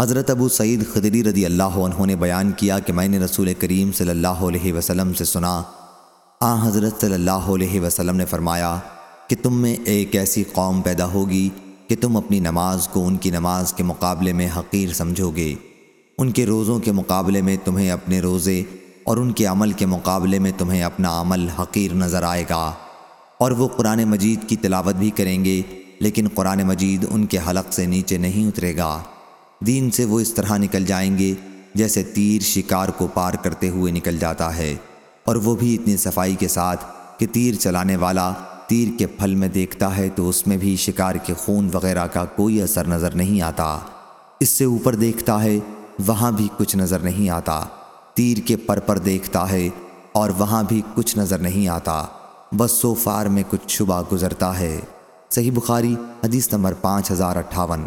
حضرت ابو سعید خدری رضی اللہ عنہ نے بیان کیا کہ میں نے رسول کریم صلی اللہ علیہ وسلم سے سنا، آ حضرت صلی اللہ علیہ وسلم نے فرمایا کہ تم میں ایک ایسی قوم پیدا ہوگی کہ تم اپنی نماز کو ان کی نماز کے مقابلے میں حقیر سمجھو گے۔ ان کے روزوں کے مقابلے میں تمہیں اپنے روزے اور ان کے عمل کے مقابلے میں تمہیں اپنا عمل حقیر نظر آئے گا۔ اور وہ قرآن مجید کی تلاوت بھی کریں گے، لیکن قرآن مجید ان کے حلق سے نیچے نہیں اترے گا۔ دین سے وہ اس طرح نکل جائیں گے جیسے تیر شکار کو پار کرتے ہوئے نکل جاتا ہے اور وہ بھی اتنی صفائی کے ساتھ کہ تیر چلانے والا تیر کے پھل میں دیکھتا ہے تو اس میں بھی شکار کے خون وغیرہ کا کوئی اثر نظر نہیں آتا۔ اس سے اوپر دیکھتا ہے، وہاں بھی کچھ نظر نہیں آتا۔ تیر کے پر پر دیکھتا ہے اور وہاں بھی کچھ نظر نہیں آتا۔ بس سو فار میں کچھ شبہ گزرتا ہے۔ صحیح بخاری، حدیث نمبر پانچ ہزار اٹھاون۔